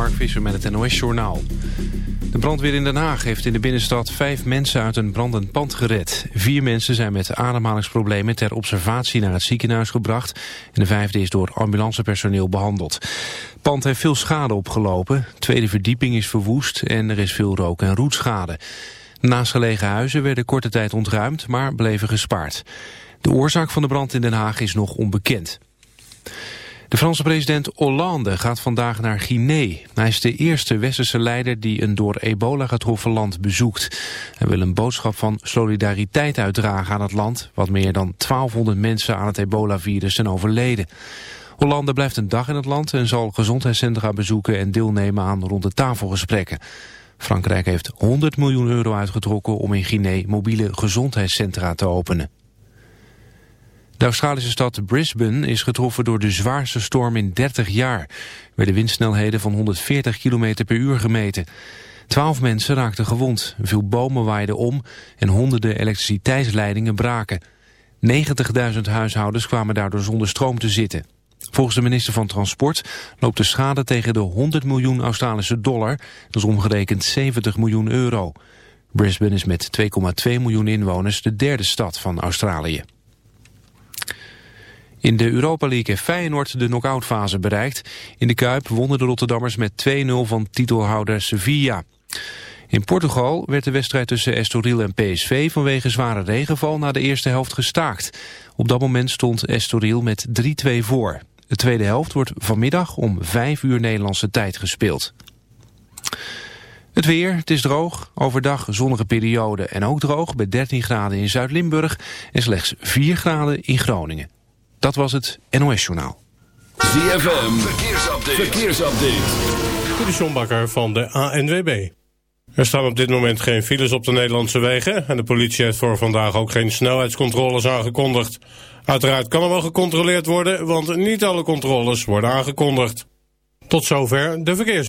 Mark Visser met het NOS-journaal. De brandweer in Den Haag heeft in de binnenstad vijf mensen uit een brandend pand gered. Vier mensen zijn met ademhalingsproblemen ter observatie naar het ziekenhuis gebracht. En de vijfde is door ambulancepersoneel behandeld. Het pand heeft veel schade opgelopen. De tweede verdieping is verwoest en er is veel rook- en roetschade. Naastgelegen huizen werden korte tijd ontruimd, maar bleven gespaard. De oorzaak van de brand in Den Haag is nog onbekend. De Franse president Hollande gaat vandaag naar Guinea. Hij is de eerste westerse leider die een door ebola getroffen land bezoekt. Hij wil een boodschap van solidariteit uitdragen aan het land... wat meer dan 1200 mensen aan het ebola-virus zijn overleden. Hollande blijft een dag in het land en zal gezondheidscentra bezoeken... en deelnemen aan rond de tafelgesprekken. Frankrijk heeft 100 miljoen euro uitgetrokken om in Guinea mobiele gezondheidscentra te openen. De Australische stad Brisbane is getroffen door de zwaarste storm in 30 jaar. Er werden windsnelheden van 140 km per uur gemeten. Twaalf mensen raakten gewond, veel bomen waaiden om en honderden elektriciteitsleidingen braken. 90.000 huishoudens kwamen daardoor zonder stroom te zitten. Volgens de minister van Transport loopt de schade tegen de 100 miljoen Australische dollar, dat is omgerekend 70 miljoen euro. Brisbane is met 2,2 miljoen inwoners de derde stad van Australië. In de Europa League heeft Feyenoord de knock-outfase bereikt. In de Kuip wonnen de Rotterdammers met 2-0 van titelhouder Sevilla. In Portugal werd de wedstrijd tussen Estoril en PSV vanwege zware regenval na de eerste helft gestaakt. Op dat moment stond Estoril met 3-2 voor. De tweede helft wordt vanmiddag om 5 uur Nederlandse tijd gespeeld. Het weer, het is droog, overdag zonnige periode en ook droog bij 13 graden in Zuid-Limburg en slechts 4 graden in Groningen. Dat was het NOS Journaal. ZFM, verkeersupdate. verkeersupdate. De van de ANWB. Er staan op dit moment geen files op de Nederlandse wegen... en de politie heeft voor vandaag ook geen snelheidscontroles aangekondigd. Uiteraard kan er wel gecontroleerd worden... want niet alle controles worden aangekondigd. Tot zover de verkeers.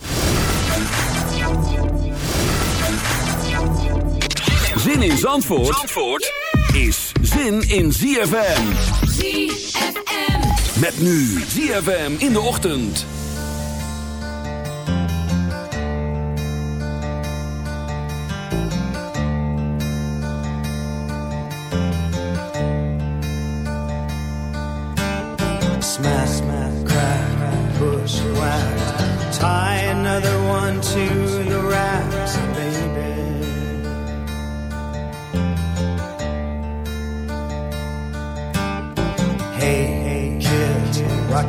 Zin in Zandvoort, Zandvoort? is zin in ZFM. ZFM. Met nu ZFM in de ochtend. Smash, smash, crack, push, whack. Tie another one to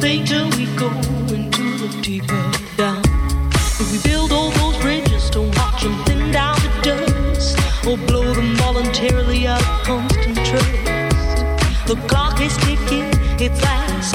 till we go into the deeper down. We build all those bridges, to watch them thin down to dust, or blow them voluntarily out of constant trust. The clock is ticking, it's last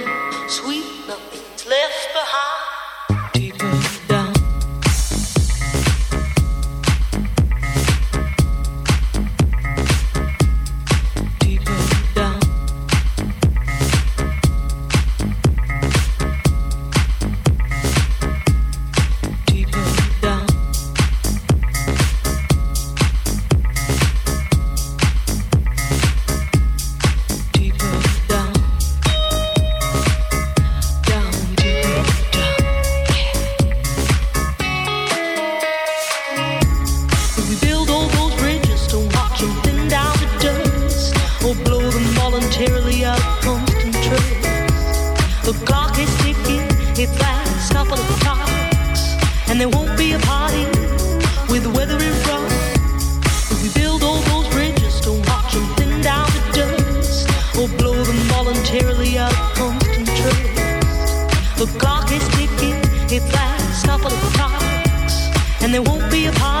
The clock is ticking, it flies couple of clocks, and there won't be a pause.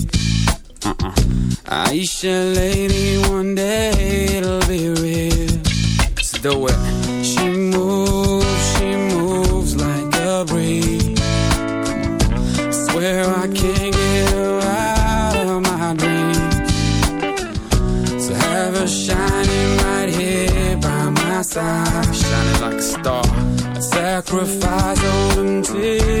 Aisha, lady, one day it'll be real. So the way She moves, she moves like a breeze. Swear I can't get her out of my dreams. So have her shining right here by my side, shining like a star. I'd sacrifice all them tears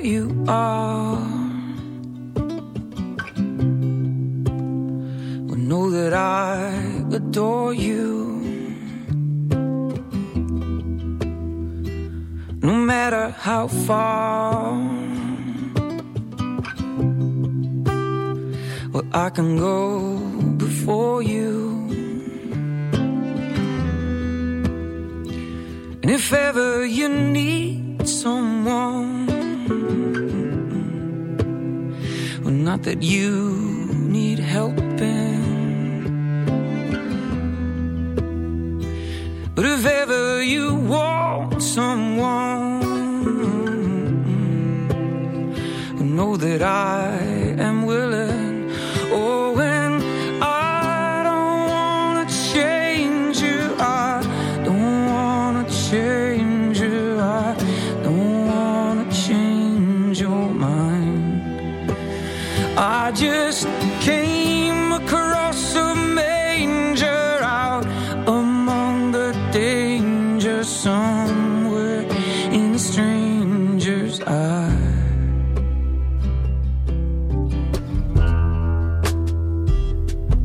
you are.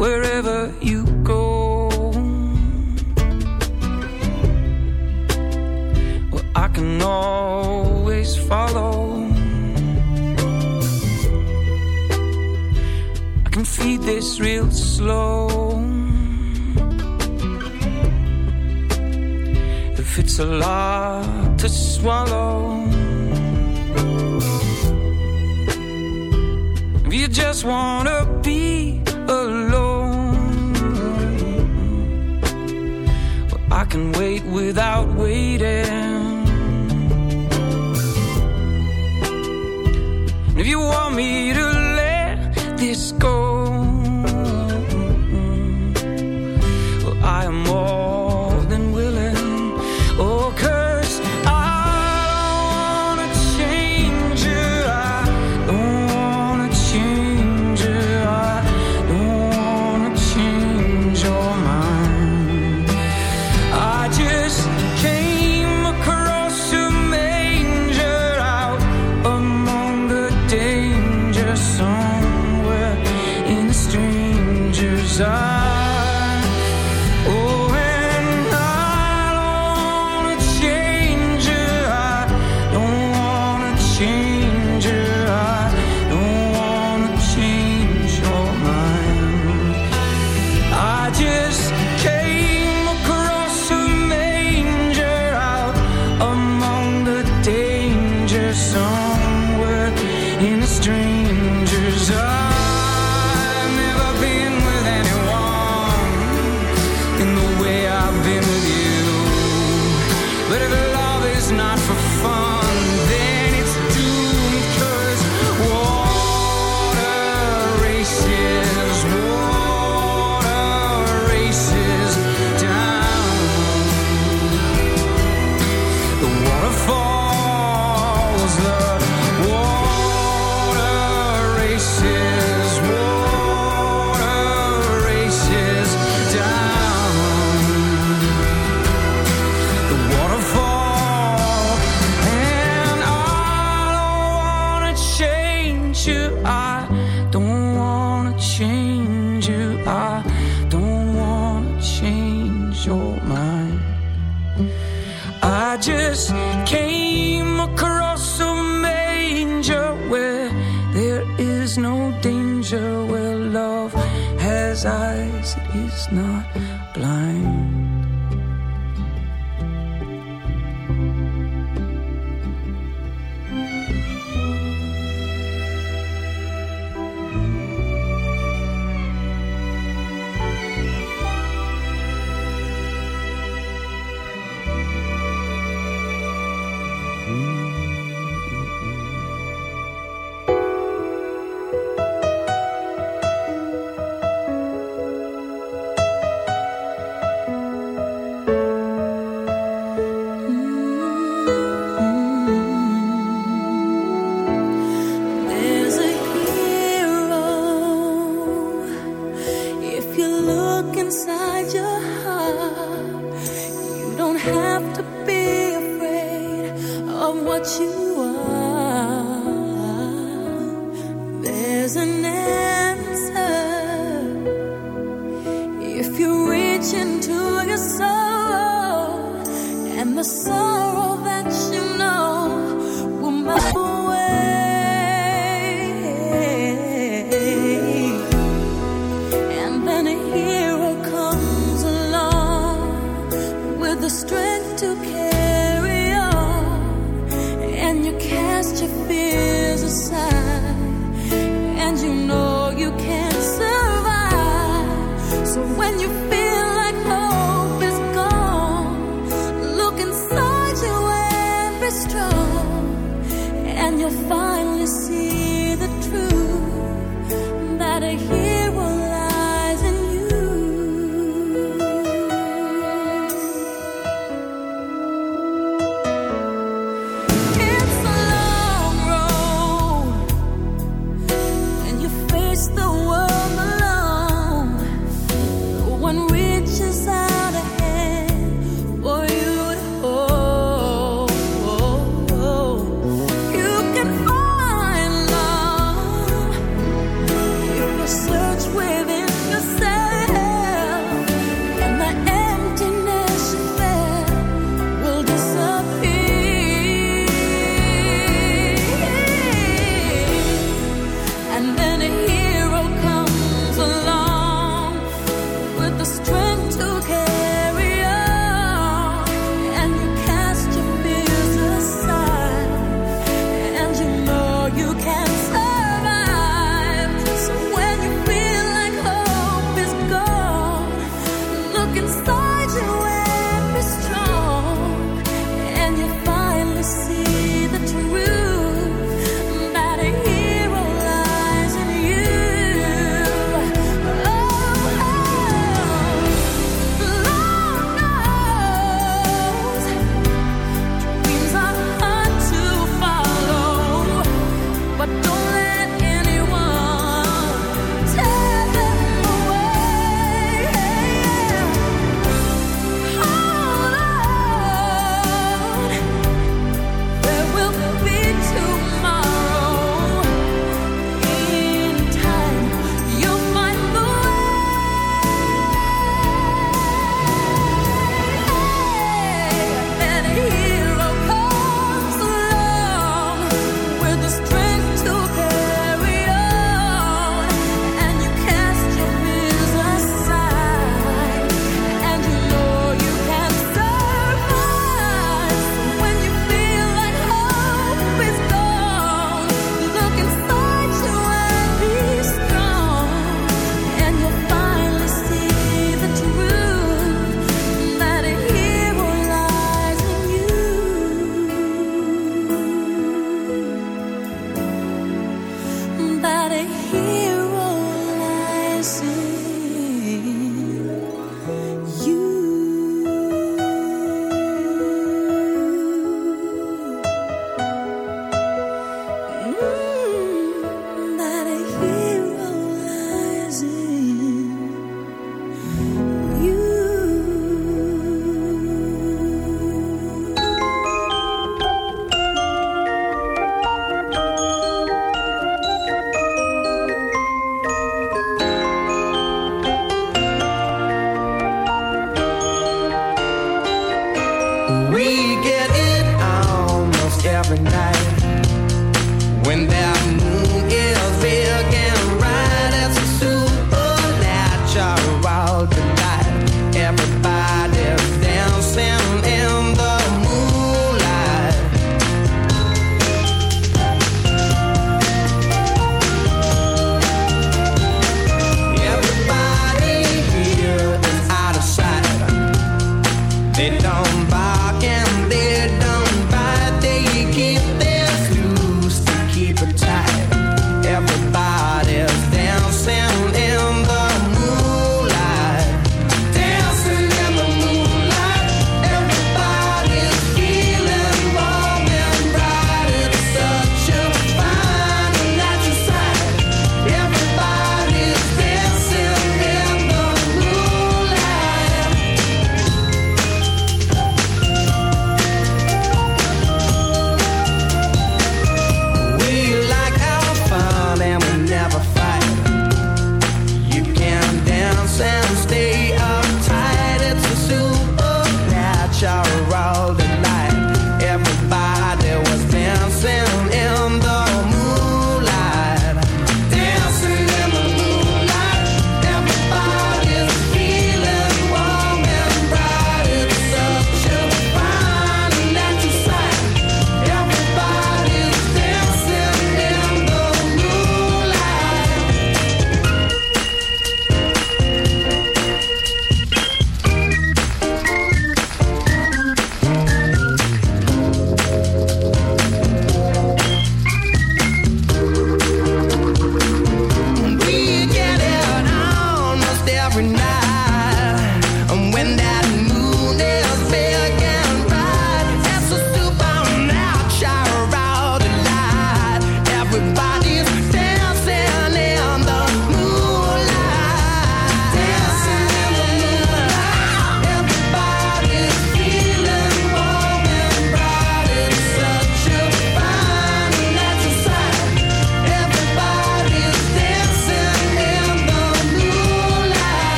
wherever you go. Well, I can always follow. I can feed this real slow. If it's a lot to swallow. If you just wanna be I can wait without waiting. If you want me to let this go is not for fun,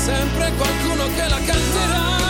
sempre qualcuno che la canterà.